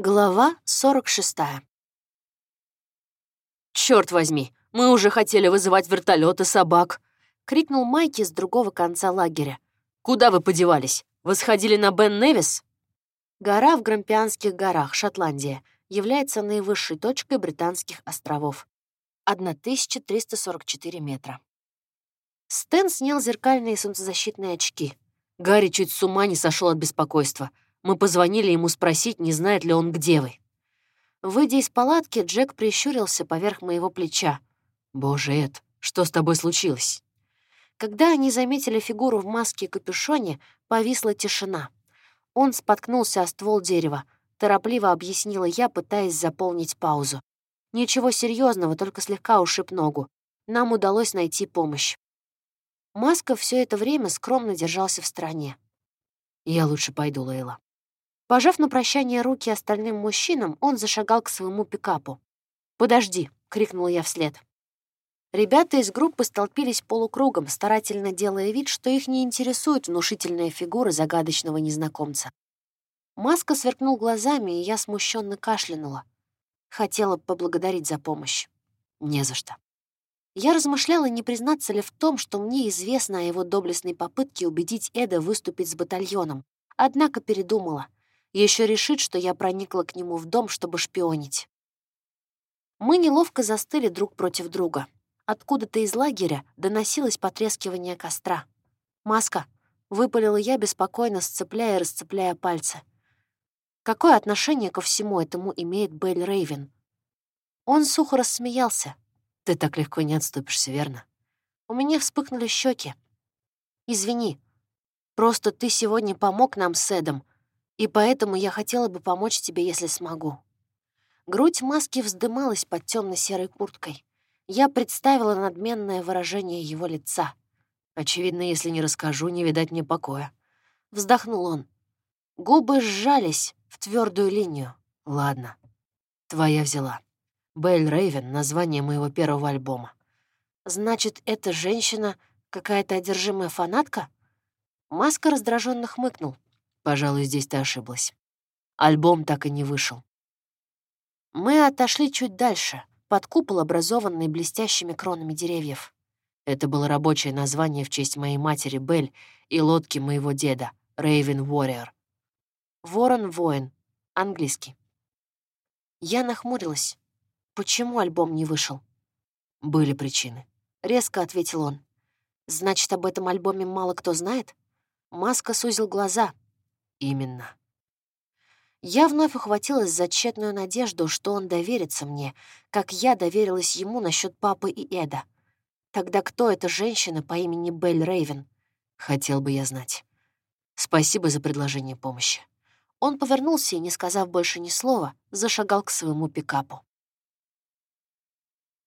Глава 46. «Чёрт возьми, мы уже хотели вызывать вертолет и собак!» — крикнул Майки с другого конца лагеря. «Куда вы подевались? Вы сходили на Бен Невис?» Гора в Грампианских горах, Шотландия, является наивысшей точкой Британских островов. 1344 метра. Стэн снял зеркальные солнцезащитные очки. Гарри чуть с ума не сошел от беспокойства — мы позвонили ему спросить, не знает ли он, где вы. Выйдя из палатки, Джек прищурился поверх моего плеча. «Боже, Эд, что с тобой случилось?» Когда они заметили фигуру в маске и капюшоне, повисла тишина. Он споткнулся о ствол дерева. Торопливо объяснила я, пытаясь заполнить паузу. Ничего серьезного, только слегка ушиб ногу. Нам удалось найти помощь. Маска все это время скромно держался в стороне. «Я лучше пойду, Лейла». Пожав на прощание руки остальным мужчинам, он зашагал к своему пикапу. «Подожди!» — крикнул я вслед. Ребята из группы столпились полукругом, старательно делая вид, что их не интересует внушительная фигура загадочного незнакомца. Маска сверкнул глазами, и я смущенно кашлянула. Хотела поблагодарить за помощь. Не за что. Я размышляла, не признаться ли в том, что мне известно о его доблестной попытке убедить Эда выступить с батальоном. Однако передумала — еще решит, что я проникла к нему в дом, чтобы шпионить. Мы неловко застыли друг против друга. Откуда-то из лагеря доносилось потрескивание костра. «Маска!» — выпалила я, беспокойно сцепляя и расцепляя пальцы. Какое отношение ко всему этому имеет Белль Рейвен? Он сухо рассмеялся. «Ты так легко не отступишься, верно?» У меня вспыхнули щеки. «Извини, просто ты сегодня помог нам с Эдом, и поэтому я хотела бы помочь тебе, если смогу». Грудь маски вздымалась под темно серой курткой. Я представила надменное выражение его лица. «Очевидно, если не расскажу, не видать мне покоя». Вздохнул он. Губы сжались в твердую линию. «Ладно, твоя взяла. Белль Рейвен — название моего первого альбома. Значит, эта женщина какая-то одержимая фанатка?» Маска раздраженно хмыкнул. Пожалуй, здесь ты ошиблась. Альбом так и не вышел. Мы отошли чуть дальше, под купол, образованный блестящими кронами деревьев. Это было рабочее название в честь моей матери Белль и лодки моего деда, Рейвен Warrior. Ворон-воин, английский. Я нахмурилась. Почему альбом не вышел? Были причины. Резко ответил он. Значит, об этом альбоме мало кто знает? Маска сузил глаза, Именно. Я вновь ухватилась за тщетную надежду, что он доверится мне, как я доверилась ему насчет папы и Эда. Тогда кто эта женщина по имени Белль Рейвен? Хотел бы я знать. Спасибо за предложение помощи. Он повернулся и, не сказав больше ни слова, зашагал к своему пикапу.